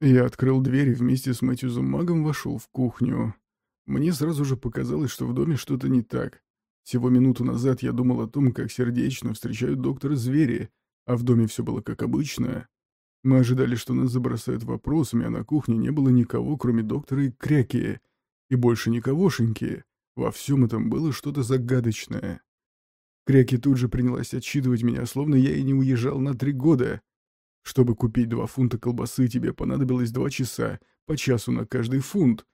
Я открыл дверь и вместе с Мэтьюзом Магом вошел в кухню. Мне сразу же показалось, что в доме что-то не так. Всего минуту назад я думал о том, как сердечно встречают доктора звери, а в доме все было как обычно. Мы ожидали, что нас забросают вопросами, а на кухне не было никого, кроме доктора и кряки. И больше никогошеньки. Во всем этом было что-то загадочное. Кряки тут же принялась отчитывать меня, словно я и не уезжал на три года. Чтобы купить два фунта колбасы, тебе понадобилось два часа, по часу на каждый фунт.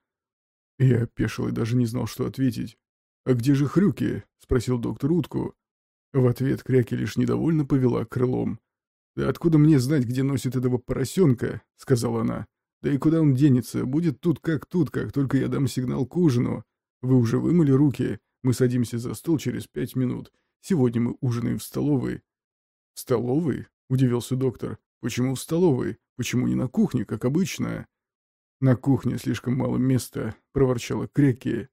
Я опешил и даже не знал, что ответить. «А где же хрюки?» — спросил доктор утку. В ответ Кряки лишь недовольно повела крылом. «Да откуда мне знать, где носит этого поросенка?» — сказала она. «Да и куда он денется? Будет тут как тут, как только я дам сигнал к ужину. Вы уже вымыли руки? Мы садимся за стол через пять минут. Сегодня мы ужинаем в столовой». «В столовой?» — удивился доктор. «Почему в столовой? Почему не на кухне, как обычно?» «На кухне слишком мало места», — проворчала Кряки.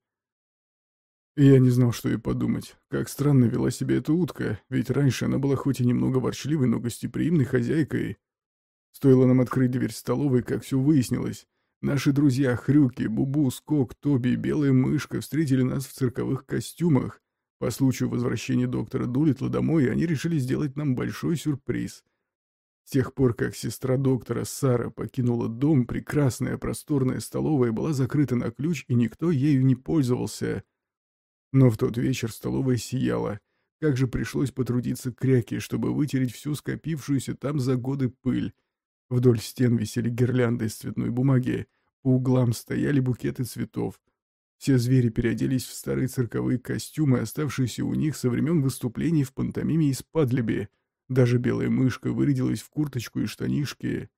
Я не знал, что и подумать. Как странно вела себя эта утка, ведь раньше она была хоть и немного ворчливой, но гостеприимной хозяйкой. Стоило нам открыть дверь столовой, как все выяснилось. Наши друзья Хрюки, Бубу, Скок, Тоби и Белая Мышка встретили нас в цирковых костюмах. По случаю возвращения доктора Дулитла домой они решили сделать нам большой сюрприз. С тех пор, как сестра доктора Сара покинула дом, прекрасная просторная столовая была закрыта на ключ, и никто ею не пользовался — но в тот вечер столовая сияла. Как же пришлось потрудиться кряки, чтобы вытереть всю скопившуюся там за годы пыль. Вдоль стен висели гирлянды из цветной бумаги, по углам стояли букеты цветов. Все звери переоделись в старые цирковые костюмы, оставшиеся у них со времен выступлений в пантомиме из Падлеби. Даже белая мышка вырядилась в курточку и штанишки.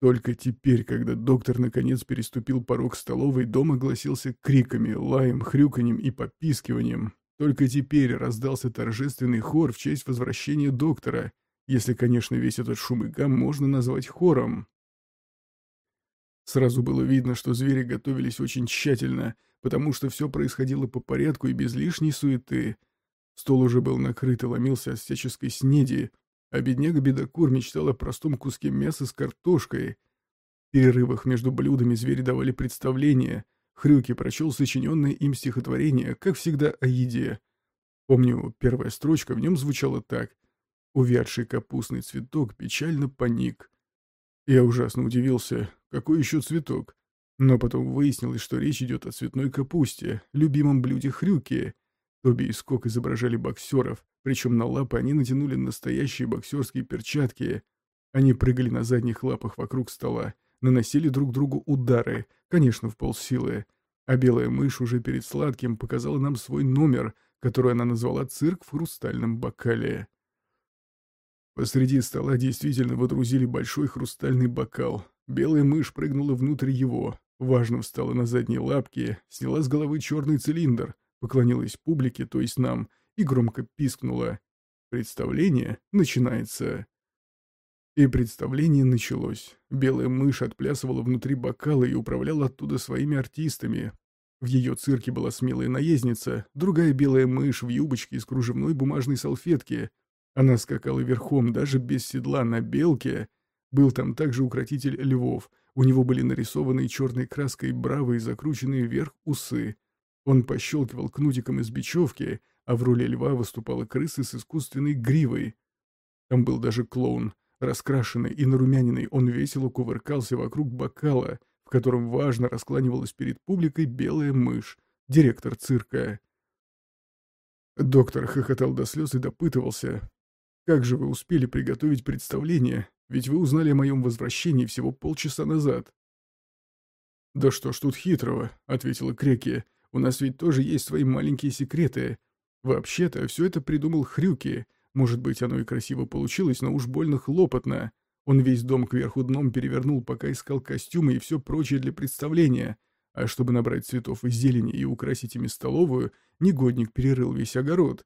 Только теперь, когда доктор наконец переступил порог столовой, дом огласился криками, лаем, хрюканьем и попискиванием. Только теперь раздался торжественный хор в честь возвращения доктора, если, конечно, весь этот шум и гам можно назвать хором. Сразу было видно, что звери готовились очень тщательно, потому что все происходило по порядку и без лишней суеты. Стол уже был накрыт и ломился от всяческой снеди, а бедняга-бедокур мечтал о простом куске мяса с картошкой. В перерывах между блюдами звери давали представления. Хрюки прочел сочиненное им стихотворение, как всегда, о еде. Помню, первая строчка в нем звучала так. «Увядший капустный цветок печально поник». Я ужасно удивился, какой еще цветок? Но потом выяснилось, что речь идет о цветной капусте, любимом блюде хрюки. Тоби и Скок изображали боксеров, причем на лапы они натянули настоящие боксерские перчатки. Они прыгали на задних лапах вокруг стола, наносили друг другу удары, конечно, в полсилы. А белая мышь уже перед сладким показала нам свой номер, который она назвала «Цирк в хрустальном бокале». Посреди стола действительно водрузили большой хрустальный бокал. Белая мышь прыгнула внутрь его, важно встала на задние лапки, сняла с головы черный цилиндр, поклонилась публике, то есть нам, и громко пискнула. Представление начинается. И представление началось. Белая мышь отплясывала внутри бокала и управляла оттуда своими артистами. В ее цирке была смелая наездница, другая белая мышь в юбочке из кружевной бумажной салфетки. Она скакала верхом, даже без седла, на белке. Был там также укротитель львов. У него были нарисованные черной краской бравые закрученные вверх усы. Он пощелкивал кнутиком из бечевки, а в роли льва выступала крыса с искусственной гривой. Там был даже клоун, раскрашенный и нарумяненный, он весело кувыркался вокруг бокала, в котором важно раскланивалась перед публикой белая мышь, директор цирка. Доктор хохотал до слез и допытывался. «Как же вы успели приготовить представление? Ведь вы узнали о моем возвращении всего полчаса назад». «Да что ж тут хитрого?» — ответила Креки. «У нас ведь тоже есть свои маленькие секреты. Вообще-то, все это придумал Хрюки. Может быть, оно и красиво получилось, но уж больно хлопотно. Он весь дом кверху дном перевернул, пока искал костюмы и все прочее для представления. А чтобы набрать цветов и зелени и украсить ими столовую, негодник перерыл весь огород.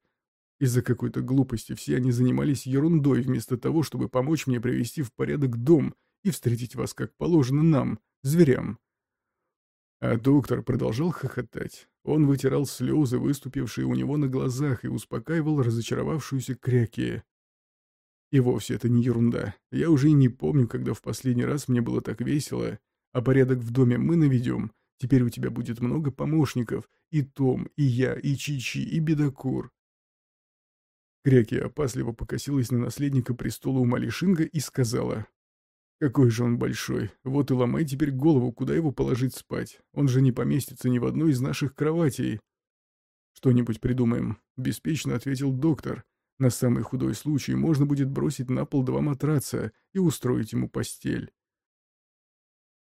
Из-за какой-то глупости все они занимались ерундой, вместо того, чтобы помочь мне привести в порядок дом и встретить вас как положено нам, зверям. А доктор продолжал хохотать. Он вытирал слезы, выступившие у него на глазах, и успокаивал разочаровавшуюся кряки. И вовсе это не ерунда. Я уже и не помню, когда в последний раз мне было так весело. А порядок в доме мы наведем. Теперь у тебя будет много помощников. И Том, и я, и Чичи, и Бедокур. Кряки опасливо покосилась на наследника престола у Малишинга и сказала. «Какой же он большой. Вот и ломай теперь голову, куда его положить спать. Он же не поместится ни в одной из наших кроватей». «Что-нибудь придумаем», — беспечно ответил доктор. «На самый худой случай можно будет бросить на пол два матраца и устроить ему постель».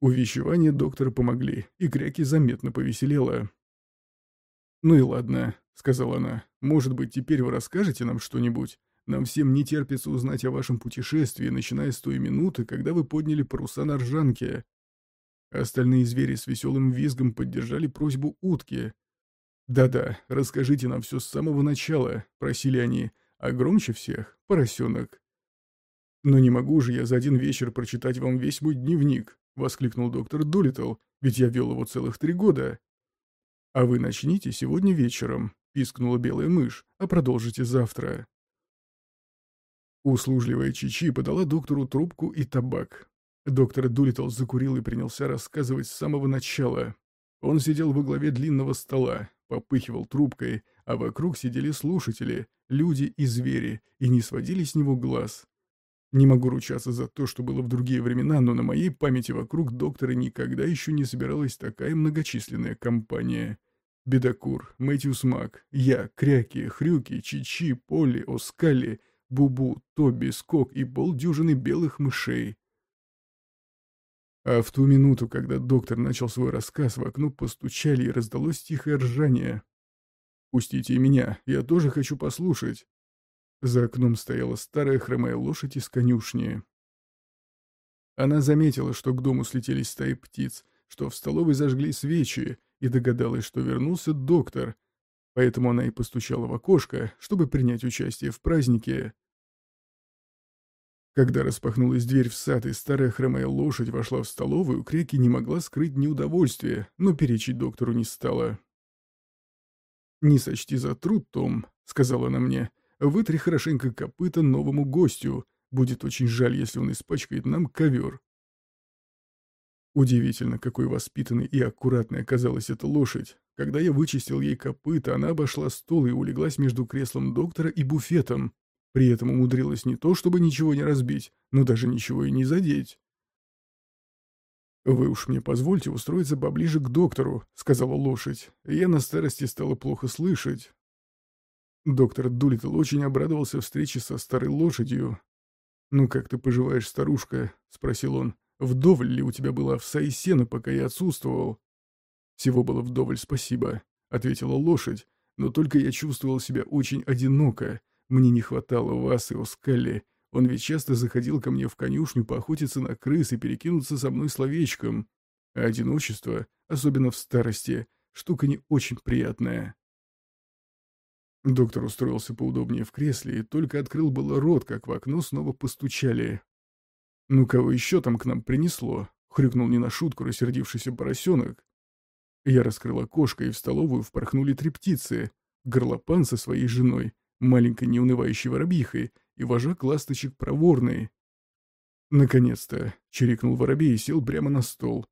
Увещевания доктора помогли, и Кряки заметно повеселела. «Ну и ладно», — сказала она. «Может быть, теперь вы расскажете нам что-нибудь? Нам всем не терпится узнать о вашем путешествии, начиная с той минуты, когда вы подняли паруса на ржанке». Остальные звери с веселым визгом поддержали просьбу утки. «Да-да, расскажите нам все с самого начала», — просили они, а громче всех — поросенок. «Но не могу же я за один вечер прочитать вам весь мой дневник», — воскликнул доктор Дулиттл, «ведь я вел его целых три года». «А вы начните сегодня вечером», — пискнула белая мышь, «а продолжите завтра». Услужливая Чичи подала доктору трубку и табак. Доктор Дулиттл закурил и принялся рассказывать с самого начала. Он сидел во главе длинного стола, попыхивал трубкой, а вокруг сидели слушатели, люди и звери, и не сводили с него глаз. Не могу ручаться за то, что было в другие времена, но на моей памяти вокруг доктора никогда еще не собиралась такая многочисленная компания. Бедокур, Мэтьюс Мак, я, Кряки, Хрюки, Чичи, Полли, Оскали, Бубу, Тоби, Скок и полдюжины белых мышей. А в ту минуту, когда доктор начал свой рассказ, в окно постучали и раздалось тихое ржание. «Пустите меня, я тоже хочу послушать», за окном стояла старая хромая лошадь из конюшни. Она заметила, что к дому слетелись стаи птиц, что в столовой зажгли свечи, и догадалась, что вернулся доктор, поэтому она и постучала в окошко, чтобы принять участие в празднике. Когда распахнулась дверь в сад, и старая хромая лошадь вошла в столовую, Креки не могла скрыть неудовольствие, но перечить доктору не стала. «Не сочти за труд, Том», — сказала она мне, Вытри хорошенько копыта новому гостю. Будет очень жаль, если он испачкает нам ковер. Удивительно, какой воспитанной и аккуратной оказалась эта лошадь. Когда я вычистил ей копыта, она обошла стол и улеглась между креслом доктора и буфетом. При этом умудрилась не то, чтобы ничего не разбить, но даже ничего и не задеть. «Вы уж мне позвольте устроиться поближе к доктору», — сказала лошадь. Я на старости стала плохо слышать. Доктор Дулиттл очень обрадовался встрече со старой лошадью. «Ну как ты поживаешь, старушка?» — спросил он. «Вдоволь ли у тебя была овса и сена, пока я отсутствовал?» «Всего было вдоволь, спасибо», — ответила лошадь. «Но только я чувствовал себя очень одиноко. Мне не хватало вас и Оскалли. Он ведь часто заходил ко мне в конюшню поохотиться на крыс и перекинуться со мной словечком. А одиночество, особенно в старости, штука не очень приятная». Доктор устроился поудобнее в кресле и только открыл было рот, как в окно снова постучали. «Ну кого еще там к нам принесло?» — хрюкнул не на шутку рассердившийся поросенок. Я раскрыл окошко, и в столовую впорхнули три птицы. Горлопан со своей женой, маленькой неунывающей воробьихой и вожак ласточек проворный. «Наконец-то!» — чирикнул воробей и сел прямо на стол.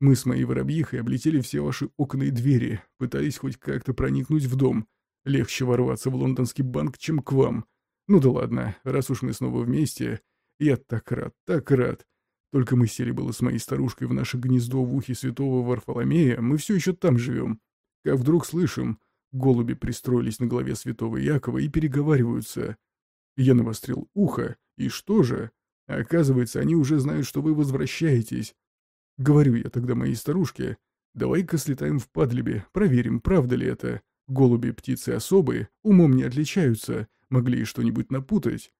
Мы с моей воробьихой облетели все ваши окна и двери, пытались хоть как-то проникнуть в дом — Легче ворваться в лондонский банк, чем к вам. Ну да ладно, раз уж мы снова вместе. Я так рад, так рад. Только мы сели было с моей старушкой в наше гнездо в ухе святого Варфоломея, мы все еще там живем. Как вдруг слышим, голуби пристроились на голове святого Якова и переговариваются. Я навострил ухо, и что же? Оказывается, они уже знают, что вы возвращаетесь. Говорю я тогда моей старушке, давай-ка слетаем в Падлибе, проверим, правда ли это. Голуби — птицы особые, умом не отличаются, могли и что-нибудь напутать.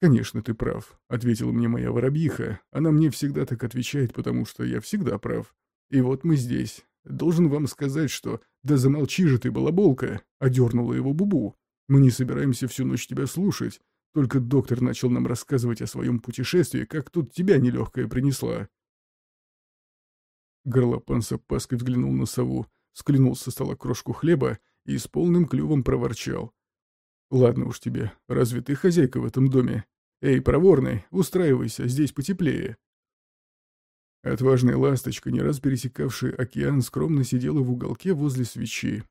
«Конечно, ты прав», — ответила мне моя воробьиха. Она мне всегда так отвечает, потому что я всегда прав. И вот мы здесь. Должен вам сказать, что... Да замолчи же ты, балаболка!» — одернула его Бубу. «Мы не собираемся всю ночь тебя слушать. Только доктор начал нам рассказывать о своем путешествии, как тут тебя нелегкая принесла». Горлопан с опаской взглянул на сову. Склянул со стола крошку хлеба и с полным клювом проворчал. Ладно уж тебе, разве ты хозяйка в этом доме? Эй, проворный, устраивайся, здесь потеплее. Отважная ласточка, не раз пересекавшая океан, скромно сидела в уголке возле свечи.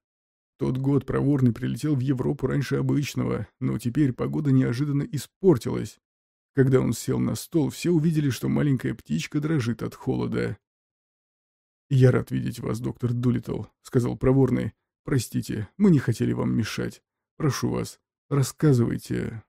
Тот год проворный прилетел в Европу раньше обычного, но теперь погода неожиданно испортилась. Когда он сел на стол, все увидели, что маленькая птичка дрожит от холода. «Я рад видеть вас, доктор Дулиттл», — сказал проворный. «Простите, мы не хотели вам мешать. Прошу вас, рассказывайте,